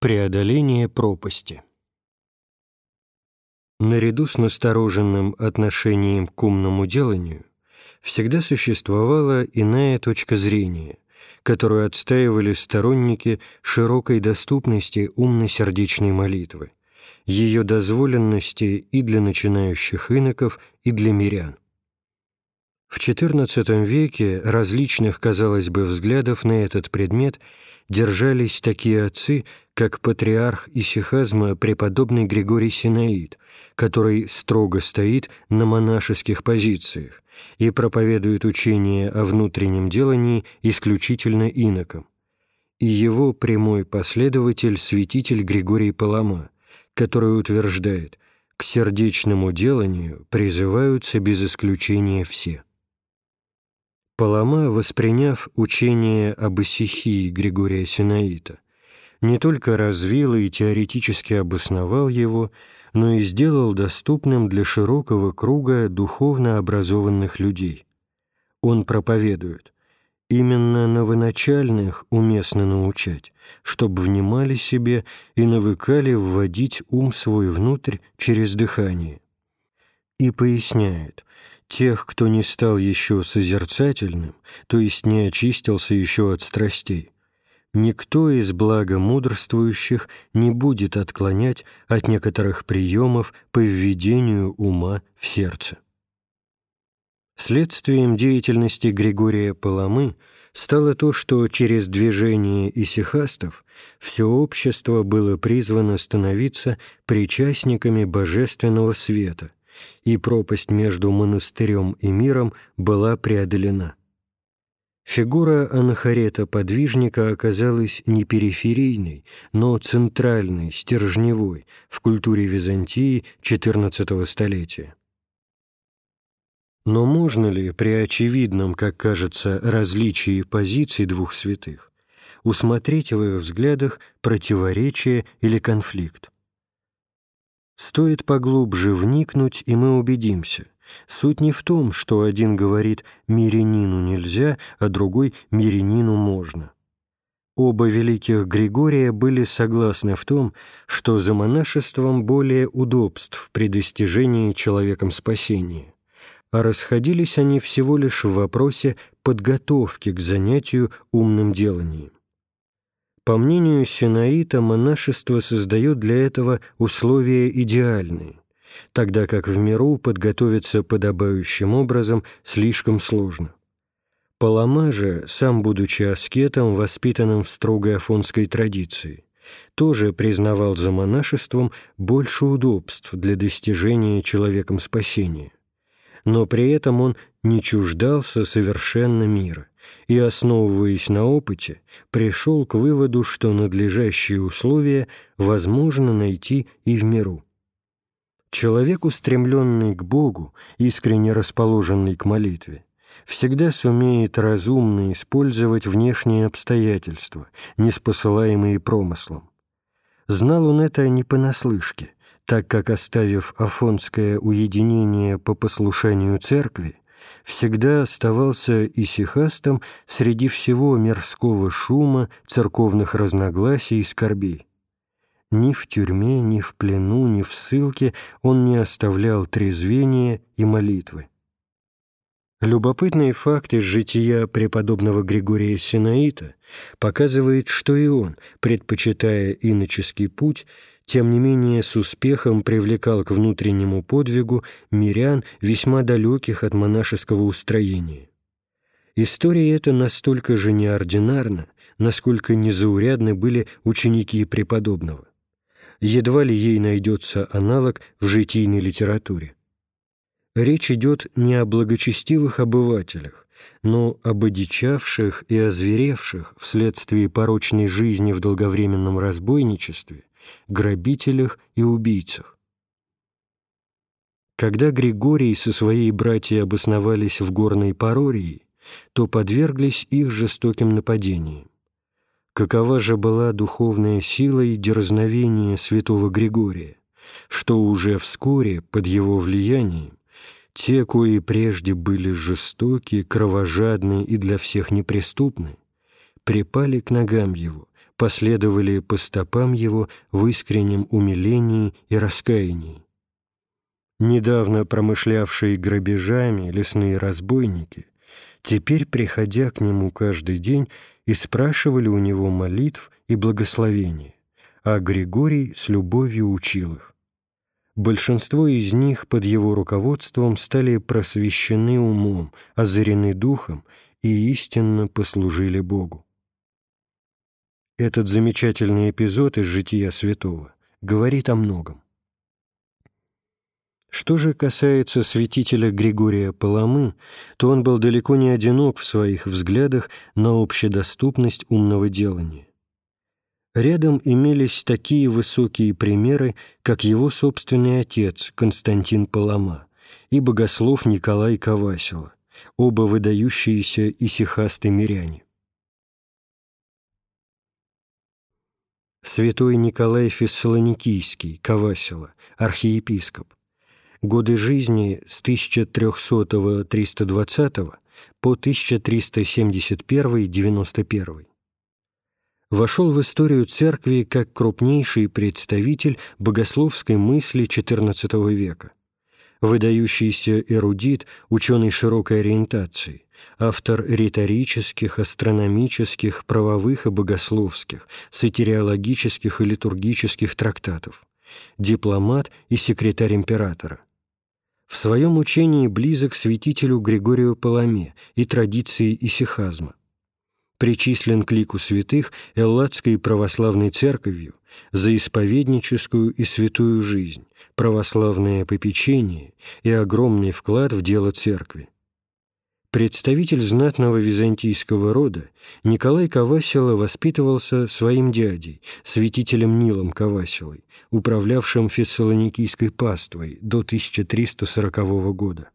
Преодоление пропасти Наряду с настороженным отношением к умному деланию всегда существовала иная точка зрения, которую отстаивали сторонники широкой доступности умно-сердечной молитвы, ее дозволенности и для начинающих иноков, и для мирян. В XIV веке различных, казалось бы, взглядов на этот предмет держались такие отцы, как патриарх исихазма преподобный Григорий Синаид, который строго стоит на монашеских позициях и проповедует учение о внутреннем делании исключительно инокам, и его прямой последователь святитель Григорий Палама, который утверждает «к сердечному деланию призываются без исключения все». Палама, восприняв учение об исихии Григория Синаита, не только развил и теоретически обосновал его, но и сделал доступным для широкого круга духовно образованных людей. Он проповедует «Именно новоначальных уместно научать, чтобы внимали себе и навыкали вводить ум свой внутрь через дыхание». И поясняет тех, кто не стал еще созерцательным, то есть не очистился еще от страстей, никто из благомудрствующих не будет отклонять от некоторых приемов по введению ума в сердце. Следствием деятельности Григория Паламы стало то, что через движение исихастов все общество было призвано становиться причастниками божественного света, и пропасть между монастырем и миром была преодолена. Фигура анахарета-подвижника оказалась не периферийной, но центральной, стержневой в культуре Византии XIV столетия. Но можно ли при очевидном, как кажется, различии позиций двух святых усмотреть в их взглядах противоречие или конфликт? Стоит поглубже вникнуть, и мы убедимся. Суть не в том, что один говорит «мирянину нельзя», а другой «мирянину можно». Оба великих Григория были согласны в том, что за монашеством более удобств при достижении человеком спасения, а расходились они всего лишь в вопросе подготовки к занятию умным деланием. По мнению Синаита, монашество создает для этого условия идеальные, тогда как в миру подготовиться подобающим образом слишком сложно. Палама же, сам будучи аскетом, воспитанным в строгой афонской традиции, тоже признавал за монашеством больше удобств для достижения человеком спасения. Но при этом он не чуждался совершенно мира и, основываясь на опыте, пришел к выводу, что надлежащие условия возможно найти и в миру. Человек, устремленный к Богу, искренне расположенный к молитве, всегда сумеет разумно использовать внешние обстоятельства, не спосылаемые промыслом. Знал он это не понаслышке, так как, оставив афонское уединение по послушанию церкви, всегда оставался исихастом среди всего мирского шума, церковных разногласий и скорбей. Ни в тюрьме, ни в плену, ни в ссылке он не оставлял трезвения и молитвы. Любопытный факт из жития преподобного Григория Синаита показывает, что и он, предпочитая иноческий путь, тем не менее с успехом привлекал к внутреннему подвигу мирян, весьма далеких от монашеского устроения. История эта настолько же неординарна, насколько незаурядны были ученики преподобного едва ли ей найдется аналог в житийной литературе. Речь идет не о благочестивых обывателях, но об одичавших и озверевших вследствие порочной жизни в долговременном разбойничестве, грабителях и убийцах. Когда Григорий со своей братьей обосновались в горной Парории, то подверглись их жестоким нападениям. Какова же была духовная сила и дерзновение святого Григория, что уже вскоре под его влиянием те, кои прежде были жестоки, кровожадны и для всех неприступны, припали к ногам его, последовали по стопам его в искреннем умилении и раскаянии. Недавно промышлявшие грабежами лесные разбойники, теперь, приходя к нему каждый день, и спрашивали у него молитв и благословения, а Григорий с любовью учил их. Большинство из них под его руководством стали просвещены умом, озарены духом и истинно послужили Богу. Этот замечательный эпизод из жития святого говорит о многом. Что же касается святителя Григория Паламы, то он был далеко не одинок в своих взглядах на общедоступность умного делания. Рядом имелись такие высокие примеры, как его собственный отец Константин Палама и богослов Николай Кавасила, оба выдающиеся исихасты миряне. Святой Николай Фессалоникийский, Кавасила, архиепископ, годы жизни с 1300-320 по 1371-91. Вошел в историю церкви как крупнейший представитель богословской мысли XIV века, выдающийся эрудит, ученый широкой ориентации, автор риторических, астрономических, правовых и богословских, сатириологических и литургических трактатов, дипломат и секретарь императора, в своем учении близок святителю Григорию Паламе и традиции исихазма. Причислен к лику святых Элладской православной церковью за исповедническую и святую жизнь, православное попечение и огромный вклад в дело церкви. Представитель знатного византийского рода, Николай Кавасила воспитывался своим дядей, святителем Нилом Кавасилой, управлявшим Фессалоникийской паствой до 1340 года.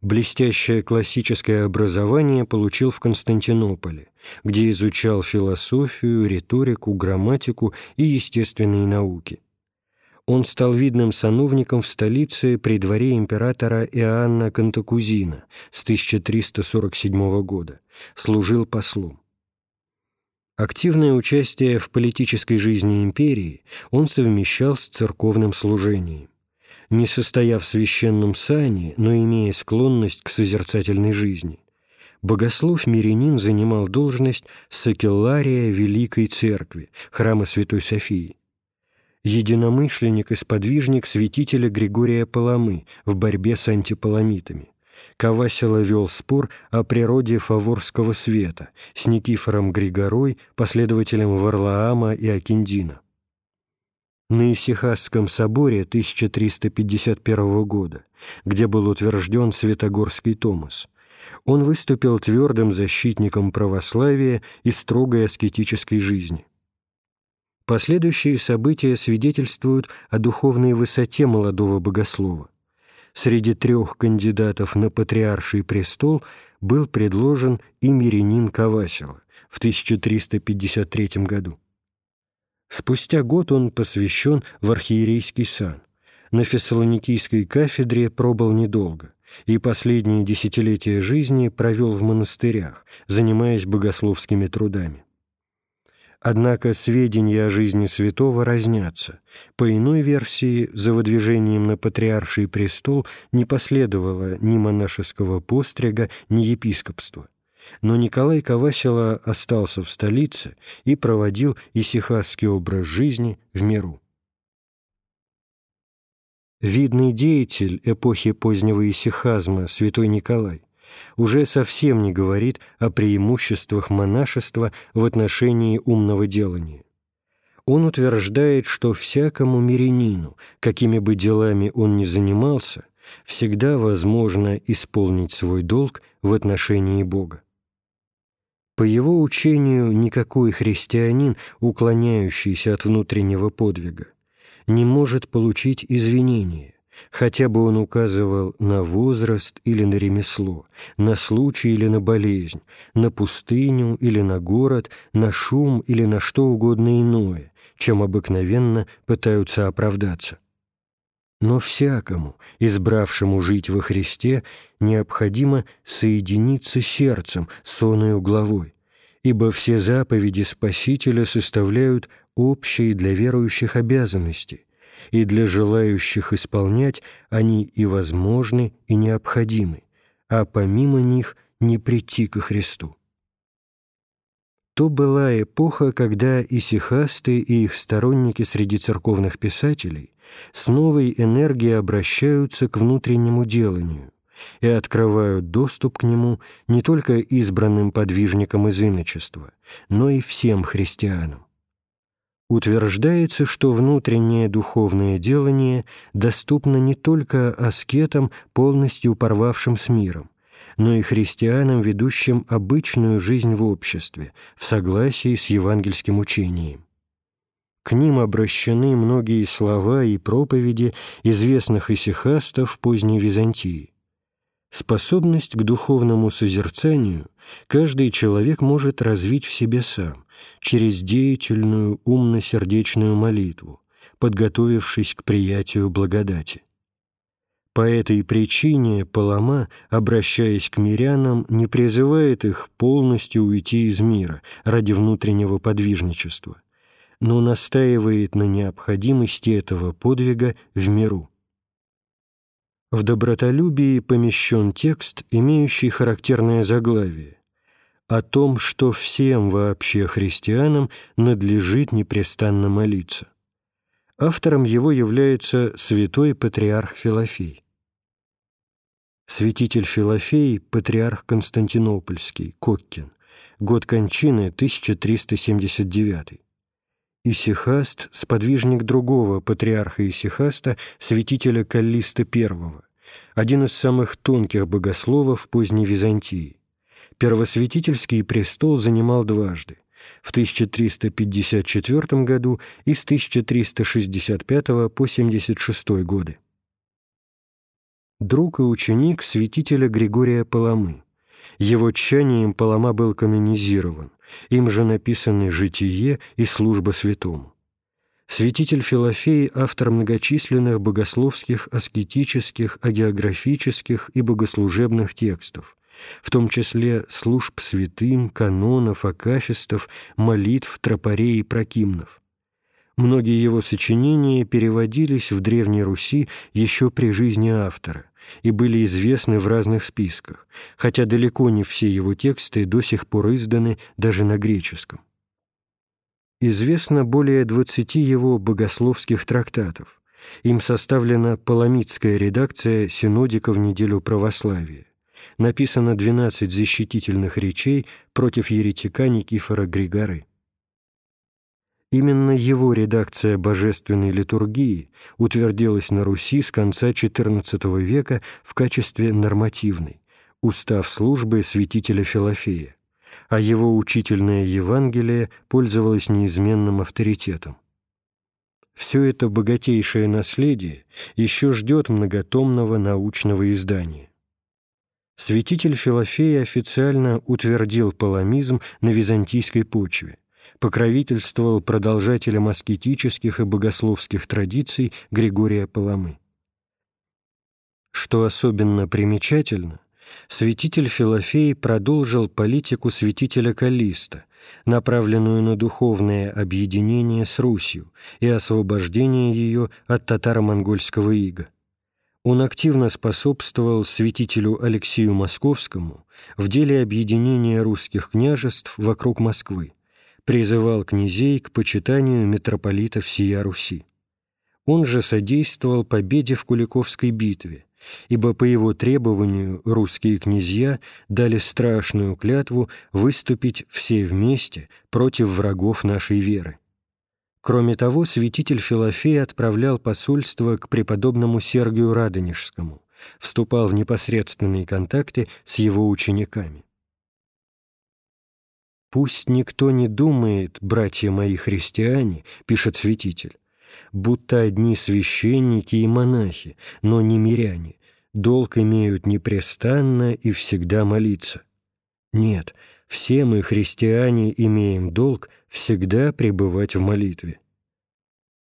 Блестящее классическое образование получил в Константинополе, где изучал философию, риторику, грамматику и естественные науки он стал видным сановником в столице при дворе императора Иоанна Кантакузина с 1347 года, служил послом. Активное участие в политической жизни империи он совмещал с церковным служением. Не состояв в священном сане, но имея склонность к созерцательной жизни, богослов-мирянин занимал должность сакеллария Великой Церкви, храма Святой Софии, единомышленник и сподвижник святителя Григория Паламы в борьбе с антипаламитами. Кавасила вел спор о природе фаворского света с Никифором Григорой, последователем Варлаама и Акиндина. На Исихасском соборе 1351 года, где был утвержден Святогорский Томас, он выступил твердым защитником православия и строгой аскетической жизни. Последующие события свидетельствуют о духовной высоте молодого богослова. Среди трех кандидатов на патриарший престол был предложен и Мирянин Кавасила в 1353 году. Спустя год он посвящен в архиерейский сан. На Фессалоникийской кафедре пробыл недолго и последние десятилетия жизни провел в монастырях, занимаясь богословскими трудами. Однако сведения о жизни святого разнятся. По иной версии, за выдвижением на патриарший престол не последовало ни монашеского пострига, ни епископства. Но Николай Кавасила остался в столице и проводил исихасский образ жизни в миру. Видный деятель эпохи позднего исихазма святой Николай уже совсем не говорит о преимуществах монашества в отношении умного делания. Он утверждает, что всякому мирянину, какими бы делами он ни занимался, всегда возможно исполнить свой долг в отношении Бога. По его учению, никакой христианин, уклоняющийся от внутреннего подвига, не может получить извинения, хотя бы он указывал на возраст или на ремесло, на случай или на болезнь, на пустыню или на город, на шум или на что угодно иное, чем обыкновенно пытаются оправдаться. Но всякому, избравшему жить во Христе, необходимо соединиться сердцем с оною главой, ибо все заповеди Спасителя составляют общие для верующих обязанности, и для желающих исполнять они и возможны, и необходимы, а помимо них не прийти ко Христу. То была эпоха, когда исихасты и их сторонники среди церковных писателей с новой энергией обращаются к внутреннему деланию и открывают доступ к нему не только избранным подвижникам из иночества, но и всем христианам. Утверждается, что внутреннее духовное делание доступно не только аскетам, полностью порвавшим с миром, но и христианам, ведущим обычную жизнь в обществе, в согласии с евангельским учением. К ним обращены многие слова и проповеди известных исихастов поздней Византии. Способность к духовному созерцанию каждый человек может развить в себе сам, через деятельную умно-сердечную молитву, подготовившись к приятию благодати. По этой причине Палама, обращаясь к мирянам, не призывает их полностью уйти из мира ради внутреннего подвижничества, но настаивает на необходимости этого подвига в миру. В добротолюбии помещен текст, имеющий характерное заглавие о том, что всем вообще христианам надлежит непрестанно молиться. Автором его является святой патриарх Филофей. Святитель Филофей, патриарх Константинопольский, Коккин, год кончины 1379. Исихаст – сподвижник другого патриарха Исихаста, святителя Каллиста I, один из самых тонких богословов поздней Византии. Первосвятительский престол занимал дважды – в 1354 году и с 1365 по 76 годы друг и ученик святителя Григория Паламы. Его тчанием Палама был канонизирован, им же написаны «Житие» и «Служба святому». Святитель Филофей – автор многочисленных богословских, аскетических, агеографических и богослужебных текстов, в том числе служб святым, канонов, акафистов, молитв, тропарей и прокимнов. Многие его сочинения переводились в Древней Руси еще при жизни автора и были известны в разных списках, хотя далеко не все его тексты до сих пор изданы даже на греческом. Известно более 20 его богословских трактатов. Им составлена паламитская редакция «Синодика в неделю православия». Написано 12 защитительных речей против еретика Никифора Григоры. Именно его редакция божественной литургии утвердилась на Руси с конца XIV века в качестве нормативной, устав службы святителя Филофея, а его учительное Евангелие пользовалось неизменным авторитетом. Все это богатейшее наследие еще ждет многотомного научного издания. Святитель Филофея официально утвердил паламизм на византийской почве – покровительствовал продолжателям аскетических и богословских традиций Григория Паламы. Что особенно примечательно, святитель Филофей продолжил политику святителя Калиста, направленную на духовное объединение с Русью и освобождение ее от татаро-монгольского ига. Он активно способствовал святителю Алексию Московскому в деле объединения русских княжеств вокруг Москвы призывал князей к почитанию митрополита всея Руси. Он же содействовал победе в Куликовской битве, ибо по его требованию русские князья дали страшную клятву выступить все вместе против врагов нашей веры. Кроме того, святитель Филофей отправлял посольство к преподобному Сергию Радонежскому, вступал в непосредственные контакты с его учениками. «Пусть никто не думает, братья мои христиане, — пишет святитель, — будто одни священники и монахи, но не миряне, долг имеют непрестанно и всегда молиться. Нет, все мы, христиане, имеем долг всегда пребывать в молитве.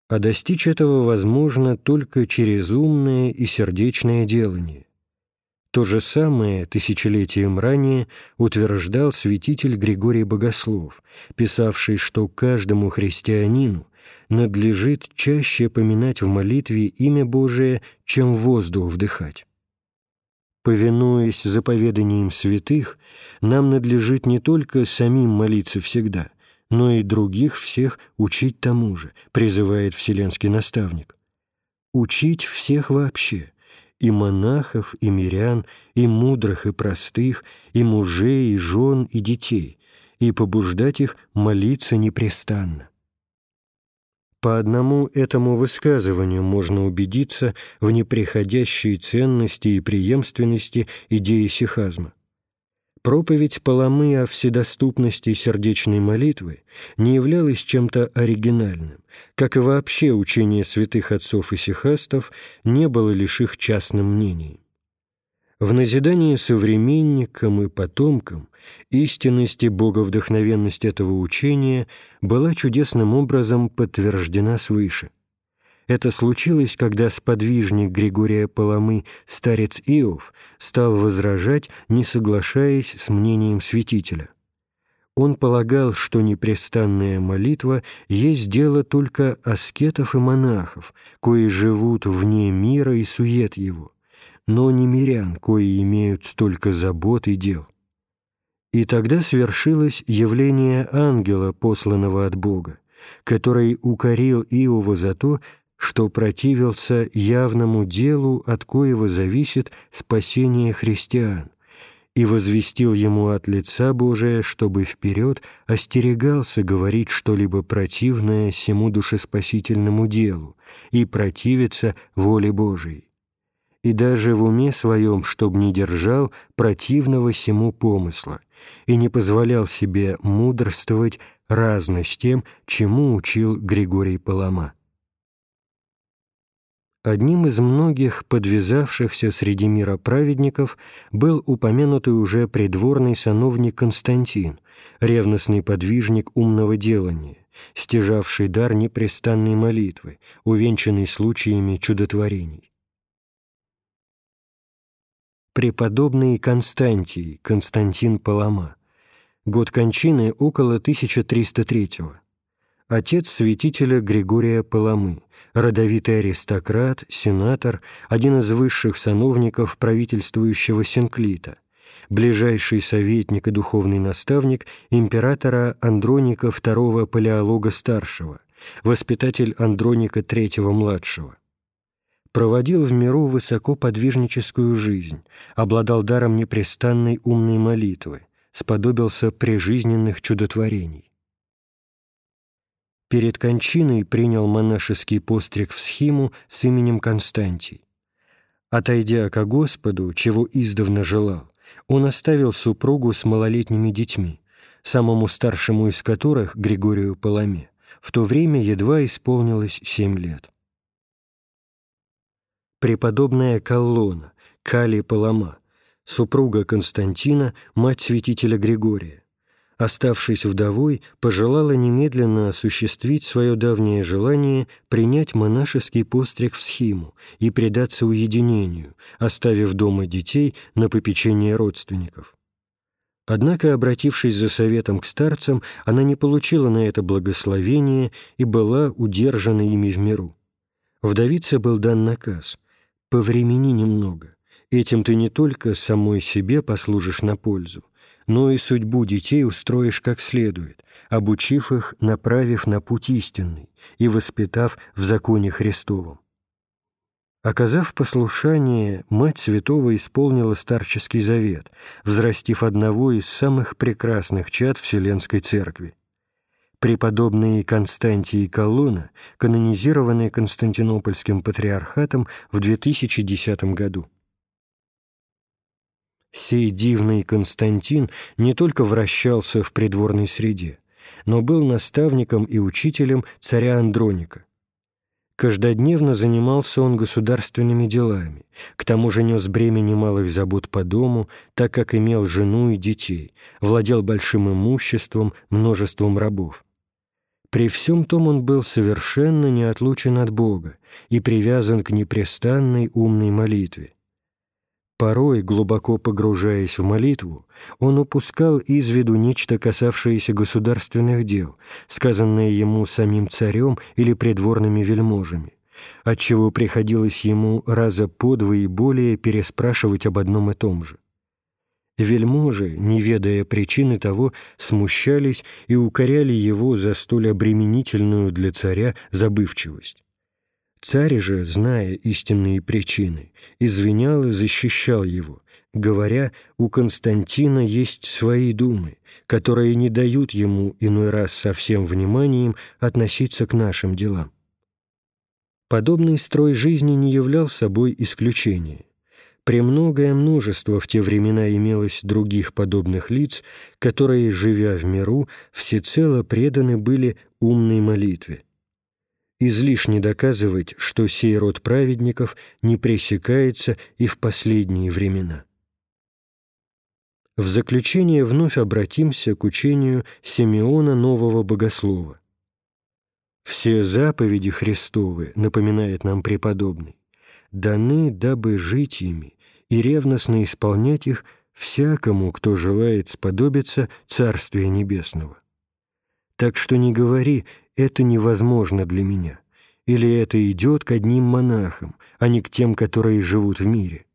А достичь этого возможно только через умное и сердечное делание. То же самое тысячелетием ранее утверждал святитель Григорий Богослов, писавший, что каждому христианину надлежит чаще поминать в молитве имя Божие, чем воздух вдыхать. Повинуясь заповеданиям святых, нам надлежит не только самим молиться всегда, но и других всех учить тому же, призывает вселенский наставник. Учить всех вообще, и монахов, и мирян, и мудрых, и простых, и мужей, и жен, и детей, и побуждать их молиться непрестанно. По одному этому высказыванию можно убедиться в неприходящей ценности и преемственности идеи сихазма. Проповедь Паламы о вседоступности сердечной молитвы не являлась чем-то оригинальным, как и вообще учение святых отцов и сихастов не было лишь их частным мнением. В назидании современникам и потомкам истинность и боговдохновенность этого учения была чудесным образом подтверждена свыше – это случилось, когда сподвижник Григория Паламы, старец Иов, стал возражать, не соглашаясь с мнением святителя. Он полагал, что непрестанная молитва есть дело только аскетов и монахов, кои живут вне мира и сует его, но не мирян, кои имеют столько забот и дел. И тогда свершилось явление ангела, посланного от Бога, который укорил Иова за то, что противился явному делу, от коего зависит спасение христиан, и возвестил ему от лица Божия, чтобы вперед остерегался говорить что-либо противное сему душеспасительному делу и противиться воле Божией. И даже в уме своем, чтоб не держал противного сему помысла и не позволял себе мудрствовать разно с тем, чему учил Григорий Палама. Одним из многих подвязавшихся среди мира праведников был упомянутый уже придворный сановник Константин, ревностный подвижник умного делания, стяжавший дар непрестанной молитвы, увенчанный случаями чудотворений. Преподобный Константий, Константин Палама, год кончины около 1303 -го отец святителя Григория Паламы, родовитый аристократ, сенатор, один из высших сановников правительствующего Синклита, ближайший советник и духовный наставник императора Андроника II Палеолога-старшего, воспитатель Андроника III-младшего. Проводил в миру высокоподвижническую жизнь, обладал даром непрестанной умной молитвы, сподобился прижизненных чудотворений перед кончиной принял монашеский постриг в схиму с именем Константий. Отойдя ко Господу, чего издавна желал, он оставил супругу с малолетними детьми, самому старшему из которых, Григорию Паламе, в то время едва исполнилось семь лет. Преподобная Коллона, Кали Палама, супруга Константина, мать святителя Григория, оставшись вдовой, пожелала немедленно осуществить свое давнее желание принять монашеский постриг в схиму и предаться уединению, оставив дома детей на попечение родственников. Однако, обратившись за советом к старцам, она не получила на это благословение и была удержана ими в миру. Вдовице был дан наказ «Повремени немного, этим ты не только самой себе послужишь на пользу, но и судьбу детей устроишь как следует, обучив их, направив на путь истинный и воспитав в законе Христовом. Оказав послушание, мать святого исполнила старческий завет, взрастив одного из самых прекрасных чад Вселенской Церкви. Преподобный Константий Колонна, канонизированный Константинопольским патриархатом в 2010 году. Сей дивный Константин не только вращался в придворной среде, но был наставником и учителем царя Андроника. Каждодневно занимался он государственными делами, к тому же нес бремя немалых забот по дому, так как имел жену и детей, владел большим имуществом, множеством рабов. При всем том он был совершенно неотлучен от Бога и привязан к непрестанной умной молитве. Порой, глубоко погружаясь в молитву, он упускал из виду нечто, касавшееся государственных дел, сказанное ему самим царем или придворными вельможами, отчего приходилось ему раза по два и более переспрашивать об одном и том же. Вельможи, не ведая причины того, смущались и укоряли его за столь обременительную для царя забывчивость. Царь же, зная истинные причины, извинял и защищал его, говоря, у Константина есть свои думы, которые не дают ему иной раз со всем вниманием относиться к нашим делам. Подобный строй жизни не являл собой исключения. Премногое множество в те времена имелось других подобных лиц, которые, живя в миру, всецело преданы были умной молитве. Излишне доказывать, что сей род праведников не пресекается и в последние времена. В заключение вновь обратимся к учению Симеона Нового Богослова. «Все заповеди Христовы, — напоминает нам преподобный, — даны, дабы жить ими и ревностно исполнять их всякому, кто желает сподобиться Царствия Небесного. Так что не говори это невозможно для меня, или это идет к одним монахам, а не к тем, которые живут в мире.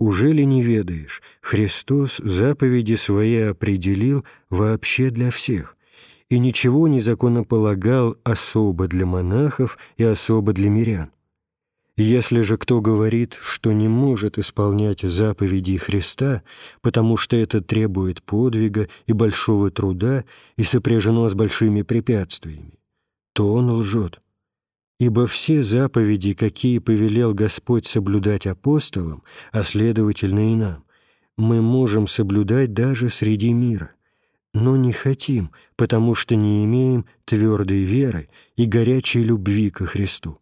Уже ли не ведаешь, Христос заповеди свои определил вообще для всех, и ничего не законополагал особо для монахов и особо для мирян. Если же кто говорит, что не может исполнять заповеди Христа, потому что это требует подвига и большого труда и сопряжено с большими препятствиями, то он лжет. Ибо все заповеди, какие повелел Господь соблюдать апостолам, а следовательно и нам, мы можем соблюдать даже среди мира, но не хотим, потому что не имеем твердой веры и горячей любви ко Христу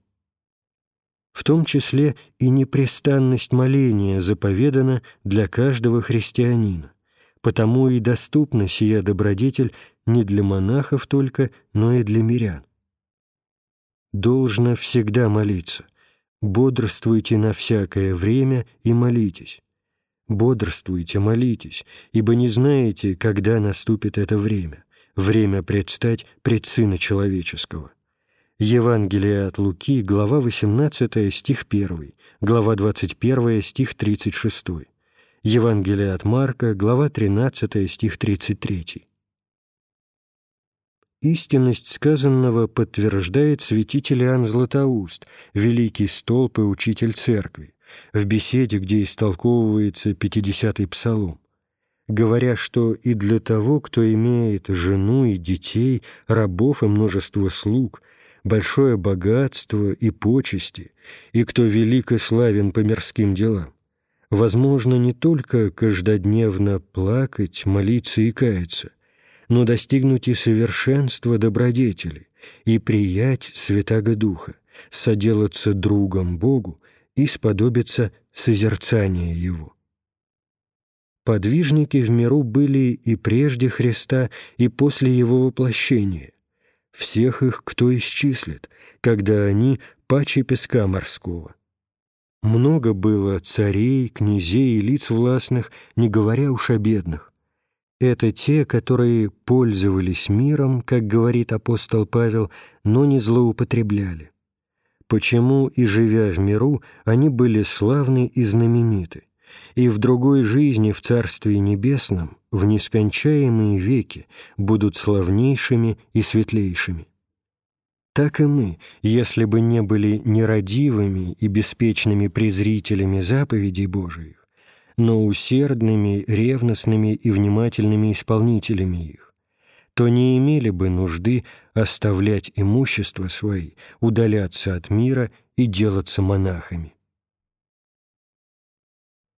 в том числе и непрестанность моления заповедана для каждого христианина, потому и доступна сия добродетель не для монахов только, но и для мирян. Должно всегда молиться. Бодрствуйте на всякое время и молитесь. Бодрствуйте, молитесь, ибо не знаете, когда наступит это время, время предстать пред Сына Человеческого. Евангелие от Луки, глава 18, стих 1, глава 21, стих 36. Евангелие от Марка, глава 13, стих 33. Истинность сказанного подтверждает святитель Иоанн Златоуст, великий столб и учитель церкви, в беседе, где истолковывается 50-й псалом, говоря, что и для того, кто имеет жену и детей, рабов и множество слуг – большое богатство и почести, и кто велик и славен по мирским делам, возможно не только каждодневно плакать, молиться и каяться, но достигнуть и совершенства добродетели, и приять Святаго Духа, соделаться другом Богу и сподобиться созерцания Его. Подвижники в миру были и прежде Христа, и после Его воплощения, всех их кто исчислит, когда они паче песка морского. Много было царей, князей и лиц властных, не говоря уж о бедных. Это те, которые пользовались миром, как говорит апостол Павел, но не злоупотребляли. Почему и живя в миру, они были славны и знамениты и в другой жизни в Царстве Небесном в нескончаемые веки будут славнейшими и светлейшими. Так и мы, если бы не были нерадивыми и беспечными презрителями заповедей Божиих, но усердными, ревностными и внимательными исполнителями их, то не имели бы нужды оставлять имущество свои, удаляться от мира и делаться монахами.